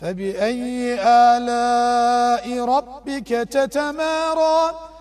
فبأي آلاء ربك تتمارى؟